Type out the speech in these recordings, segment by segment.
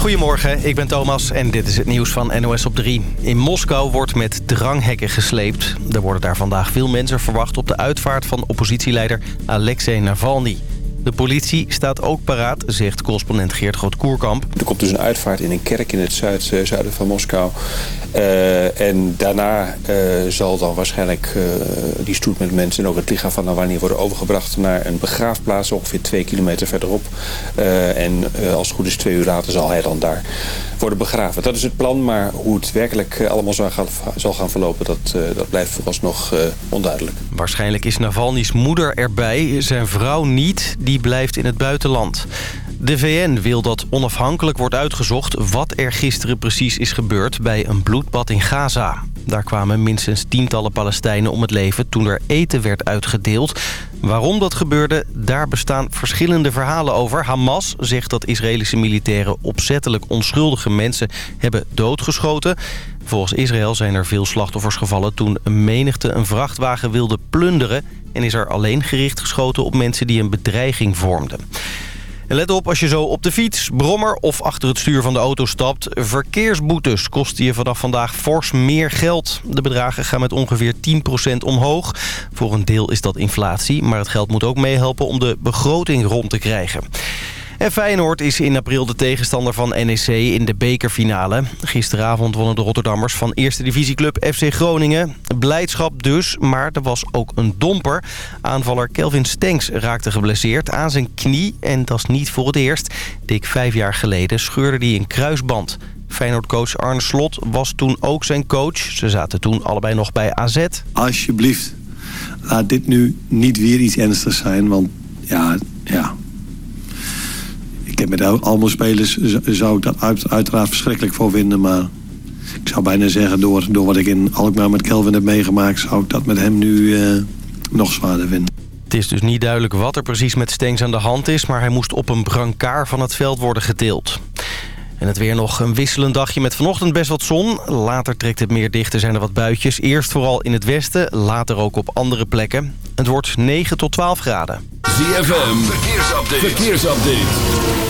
Goedemorgen, ik ben Thomas en dit is het nieuws van NOS op 3. In Moskou wordt met dranghekken gesleept. Er worden daar vandaag veel mensen verwacht op de uitvaart van oppositieleider Alexei Navalny. De politie staat ook paraat, zegt correspondent Geert Groot-Koerkamp. Er komt dus een uitvaart in een kerk in het eh, zuiden van Moskou. Uh, en daarna uh, zal dan waarschijnlijk die stoet met mensen... en ook het lichaam van Navalny worden overgebracht naar een begraafplaats... ongeveer twee kilometer verderop. en als het goed is twee uur later zal hij dan daar worden begraven. Dat is het plan, maar hoe het werkelijk allemaal zal gaan, verlopen... dat, dat blijft vooralsnog onduidelijk. Waarschijnlijk is Navalny's moeder erbij, zijn vrouw niet. Die blijft in het buitenland. De VN wil dat onafhankelijk wordt uitgezocht wat er gisteren precies is gebeurd bij een bloedbad in Gaza. Daar kwamen minstens tientallen Palestijnen om het leven toen er eten werd uitgedeeld. Waarom dat gebeurde, daar bestaan verschillende verhalen over. Hamas zegt dat Israëlische militairen opzettelijk onschuldige mensen hebben doodgeschoten. Volgens Israël zijn er veel slachtoffers gevallen toen een menigte een vrachtwagen wilde plunderen... en is er alleen gericht geschoten op mensen die een bedreiging vormden. Let op als je zo op de fiets, brommer of achter het stuur van de auto stapt. Verkeersboetes kosten je vanaf vandaag fors meer geld. De bedragen gaan met ongeveer 10% omhoog. Voor een deel is dat inflatie, maar het geld moet ook meehelpen om de begroting rond te krijgen. En Feyenoord is in april de tegenstander van NEC in de bekerfinale. Gisteravond wonnen de Rotterdammers van eerste divisieclub FC Groningen. Blijdschap dus, maar er was ook een domper. Aanvaller Kelvin Stenks raakte geblesseerd aan zijn knie. En dat is niet voor het eerst. Dik vijf jaar geleden scheurde hij een kruisband. Feyenoord-coach Arne Slot was toen ook zijn coach. Ze zaten toen allebei nog bij AZ. Alsjeblieft, laat dit nu niet weer iets ernstigs zijn. Want ja, ja, heb met al mijn spelers zou ik dat uit, uiteraard verschrikkelijk voor vinden. Maar ik zou bijna zeggen, door, door wat ik in Alkmaar met Kelvin heb meegemaakt... zou ik dat met hem nu uh, nog zwaarder vinden. Het is dus niet duidelijk wat er precies met Stengs aan de hand is... maar hij moest op een brancard van het veld worden getild. En het weer nog een wisselend dagje met vanochtend best wat zon. Later trekt het meer dicht, er zijn er wat buitjes. Eerst vooral in het westen, later ook op andere plekken. Het wordt 9 tot 12 graden. ZFM, verkeersupdate. verkeersupdate.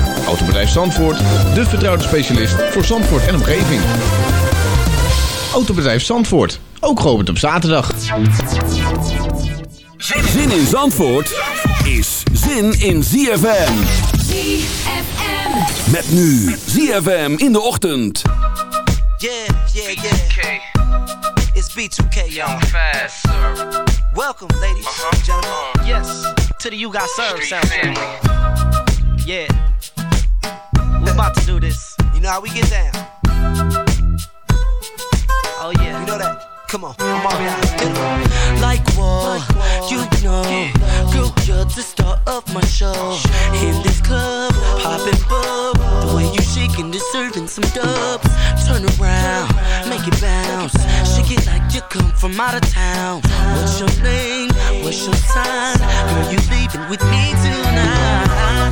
Autobedrijf Zandvoort, de vertrouwde specialist voor Zandvoort en omgeving. Autobedrijf Zandvoort, ook geopend op zaterdag. Zin in Zandvoort is zin in ZFM. ZFM. Met nu ZFM in de ochtend. Yeah, yeah, yeah. It's B2K, y'all. Welcome, ladies and gentlemen. Yes, to the You Got Served sound. Yeah. We're about to do this. You know how we get down. Oh, yeah. You know that. Come on, I'm already out. Like what? You know, girl, you're the star of my show. In this club, popping bub. The way you shaking, deserving some dubs. Turn around, make it bounce. Shake it like you come from out of town. What's your name? What's your sign? Girl, you leaving with me tonight.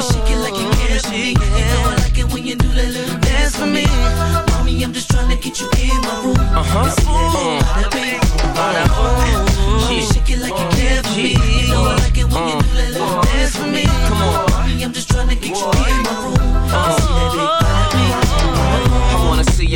Mommy, shake it like you care for me. You know I like it when you do that little dance for me. Mommy, I'm just trying to get you in my room. Uh-huh. And see that big bada bing, bada boom. Mommy, shake it like you care for me. You know I like it when you do that little uh. dance for me. Come on, mommy, I'm just trying to get you in my room. See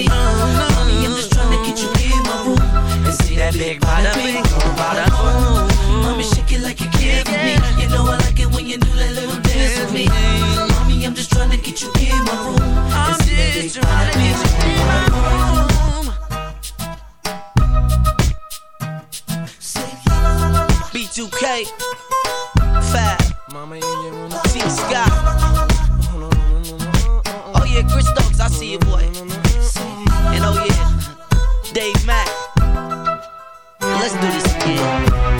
me. Mommy, I'm just trying to get you in my room and see that big bing, oh. Mommy, shake it like you care for me. You know I like it when you do that little dance with me. Mommy, I'm just trying to get you in my room and see that big bada bing, oh bada boom. B2K, Fab, T Scott. Oh yeah, Chris Stokes, I see you, boy. Dave Mack. Let's do this again.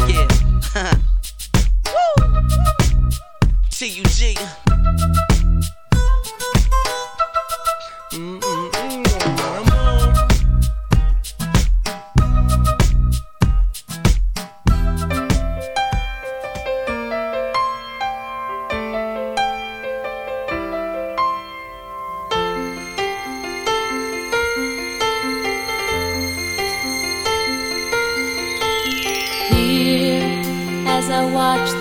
Yeah. Woo! T-U-G. Here, mm-hmm.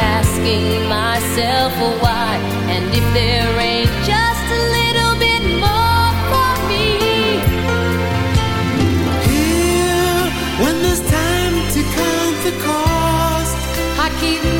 asking myself why. And if there ain't just a little bit more for me, here, when there's time to count the cost, I keep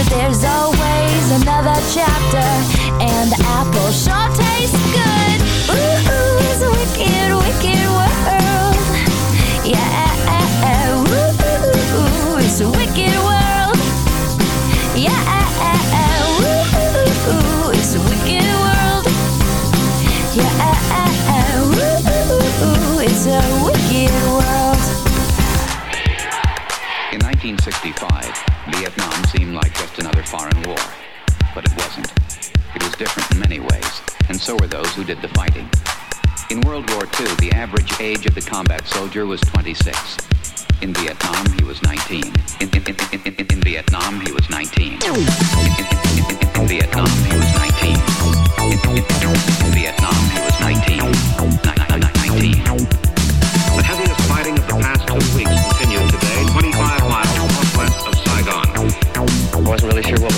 But there's always another chapter And the apple sure tastes good. Ooh, ooh it's a wicked, wicked world. Yeah, ooh, ooh, ooh, it's a wicked world. In 1965, Vietnam seemed like a foreign war. But it wasn't. It was different in many ways, and so were those who did the fighting. In World War II, the average age of the combat soldier was 26. In Vietnam, he was 19. In, in, in, in in Vietnam, he was 19. In in in in in Vietnam, he was 19. In, in, in, In Vietnam, he was 19. 19.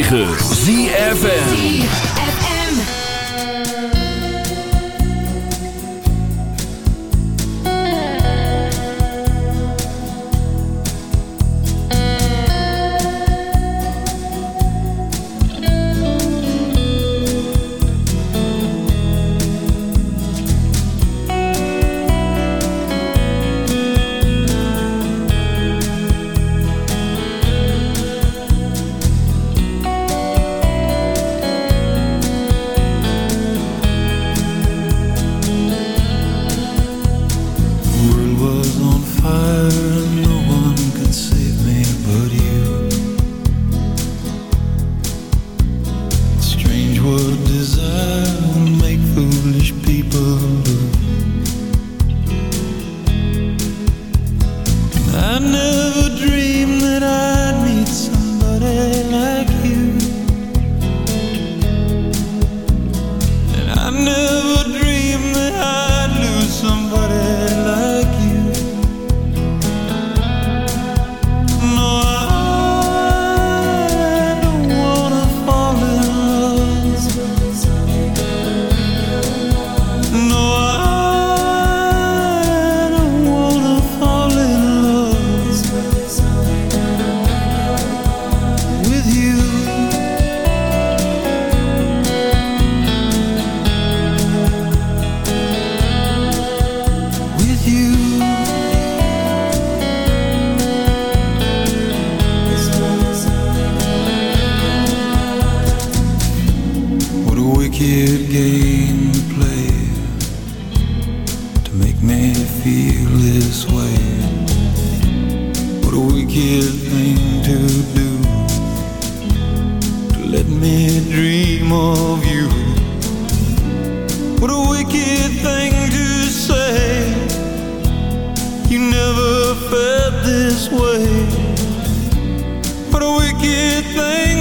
9. What a wicked thing to say. You never felt this way. What a wicked thing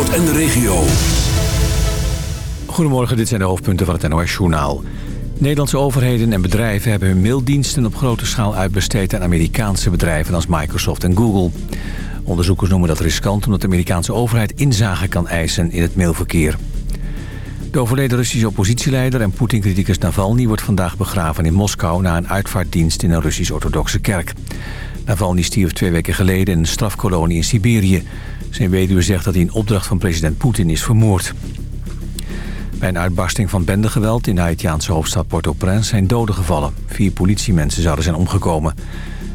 En de regio. Goedemorgen, dit zijn de hoofdpunten van het NOS-journaal. Nederlandse overheden en bedrijven hebben hun maildiensten op grote schaal uitbesteed aan Amerikaanse bedrijven als Microsoft en Google. Onderzoekers noemen dat riskant omdat de Amerikaanse overheid inzage kan eisen in het mailverkeer. De overleden Russische oppositieleider en Poetin-criticus Navalny wordt vandaag begraven in Moskou na een uitvaartdienst in een Russisch-orthodoxe kerk. Navalny stierf twee weken geleden in een strafkolonie in Siberië. Zijn weduwe zegt dat hij in opdracht van president Poetin is vermoord. Bij een uitbarsting van bendegeweld in de Haitiaanse hoofdstad Port-au-Prince zijn doden gevallen. Vier politiemensen zouden zijn omgekomen.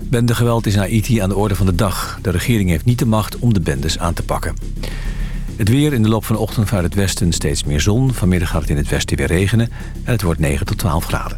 Bendegeweld is in Haiti aan de orde van de dag. De regering heeft niet de macht om de bendes aan te pakken. Het weer in de loop van de ochtend vanuit het westen steeds meer zon. Vanmiddag gaat het in het westen weer regenen en het wordt 9 tot 12 graden.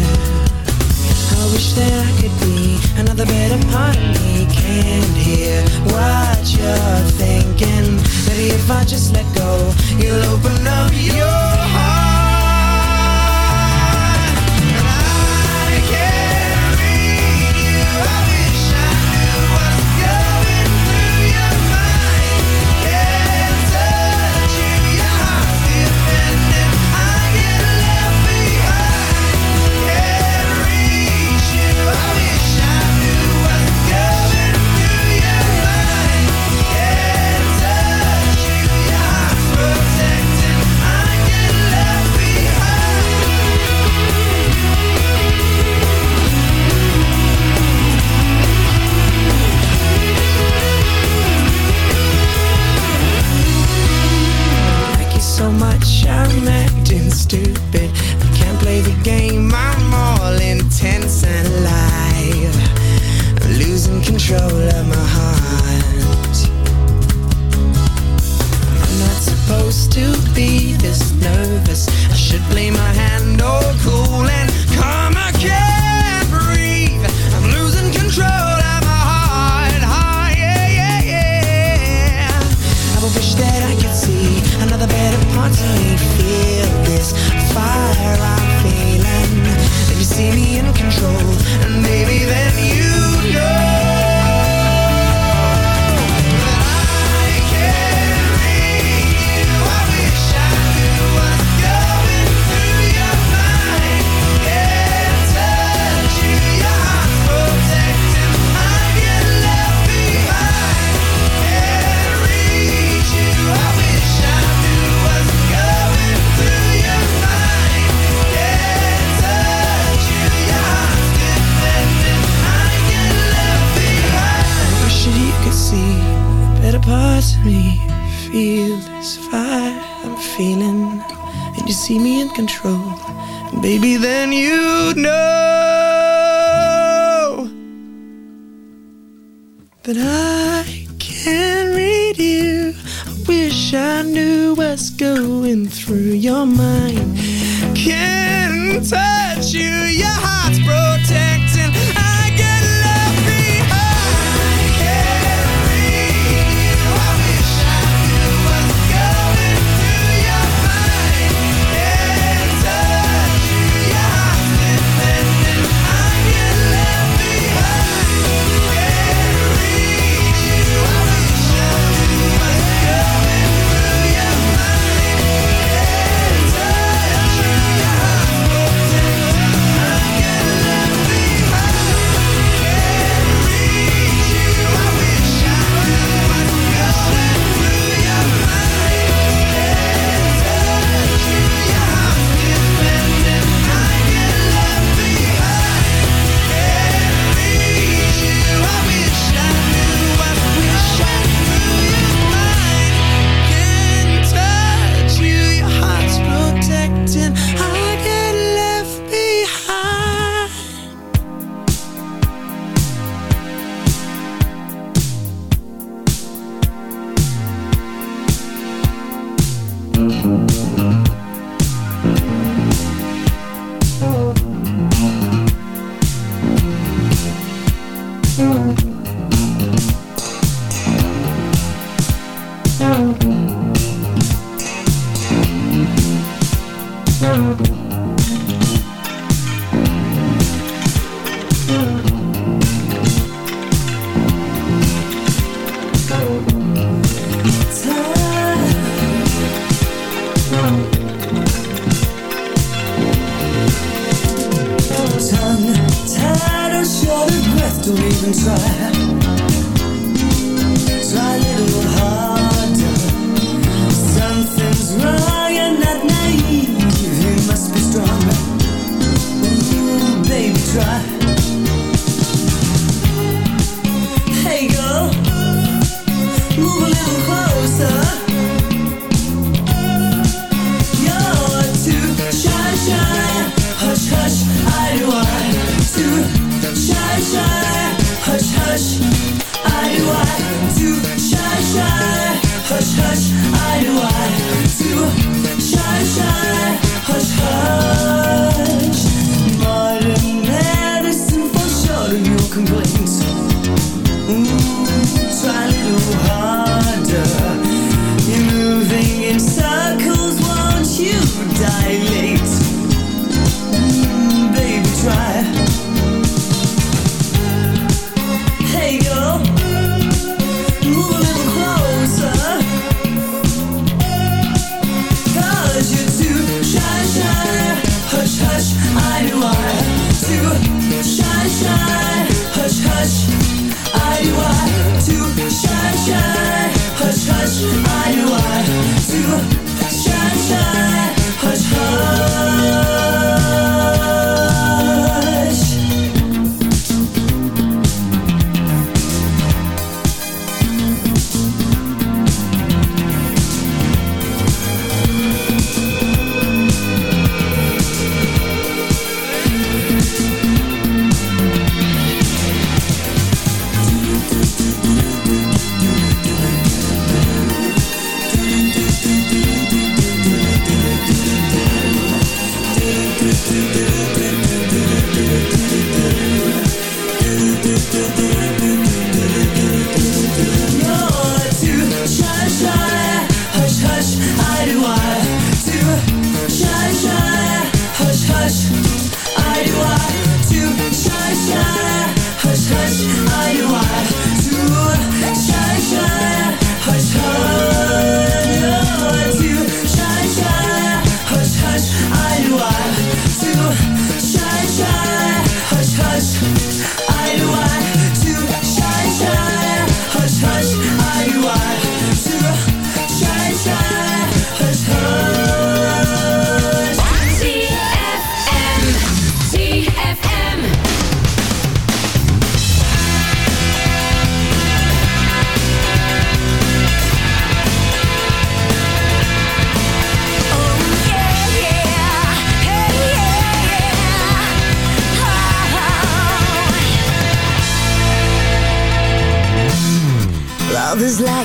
wish there could be another better part of me. Can't hear what you're thinking. Maybe if I just let go, you'll open up your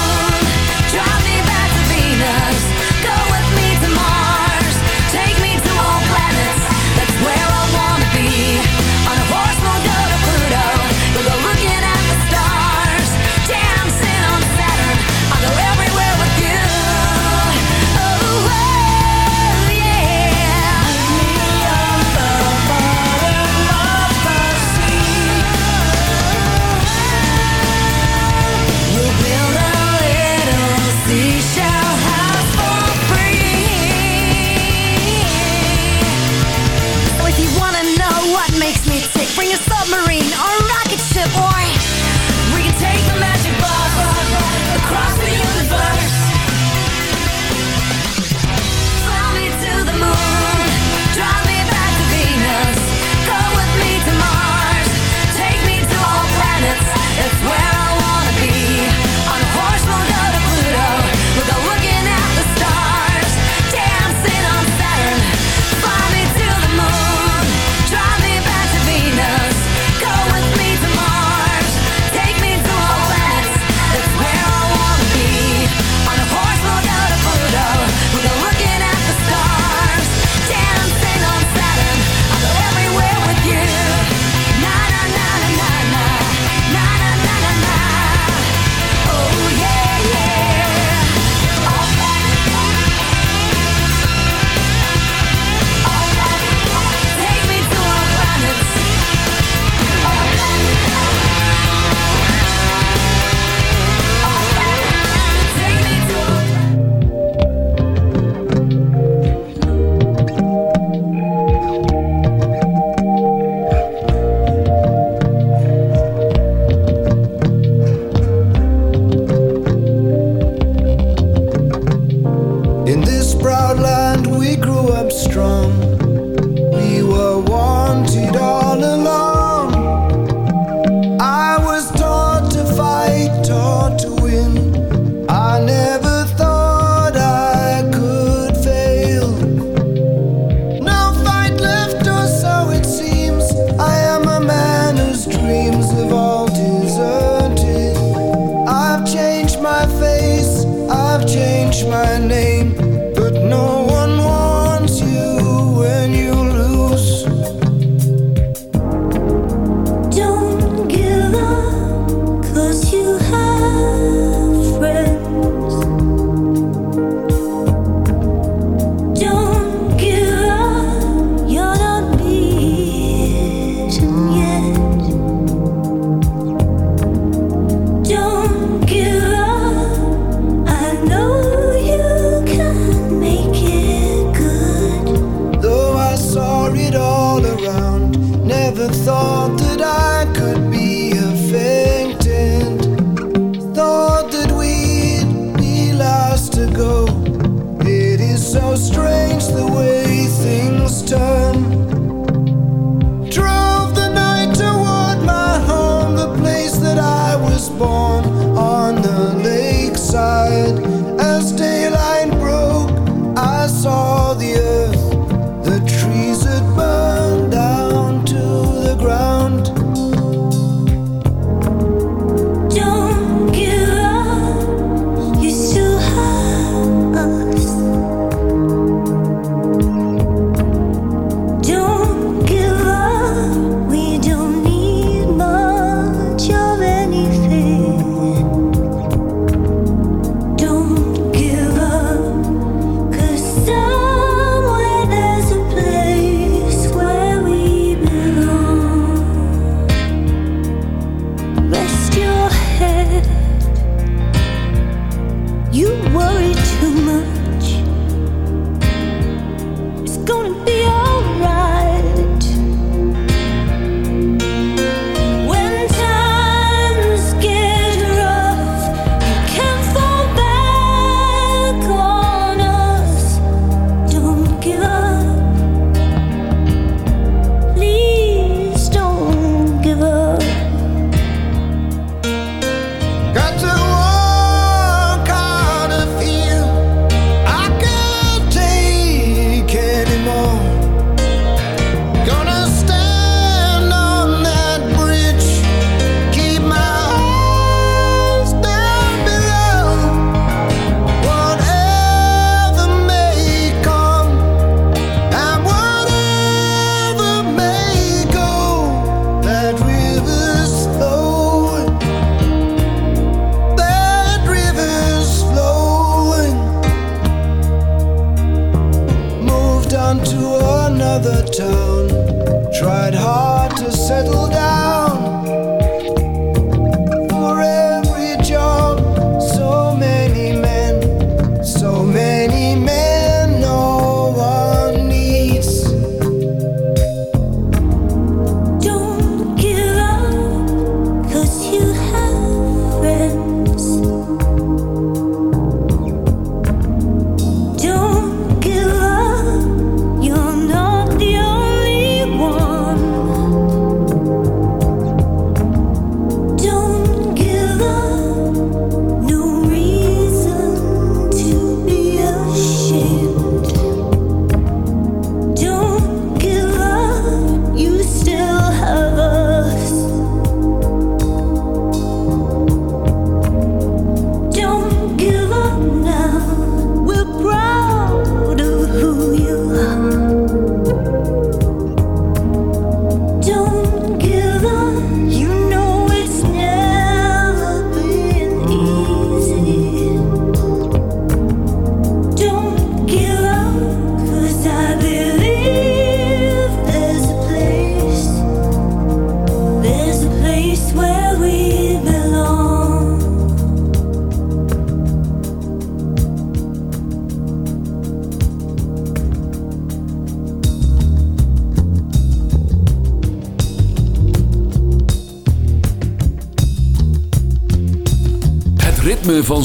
The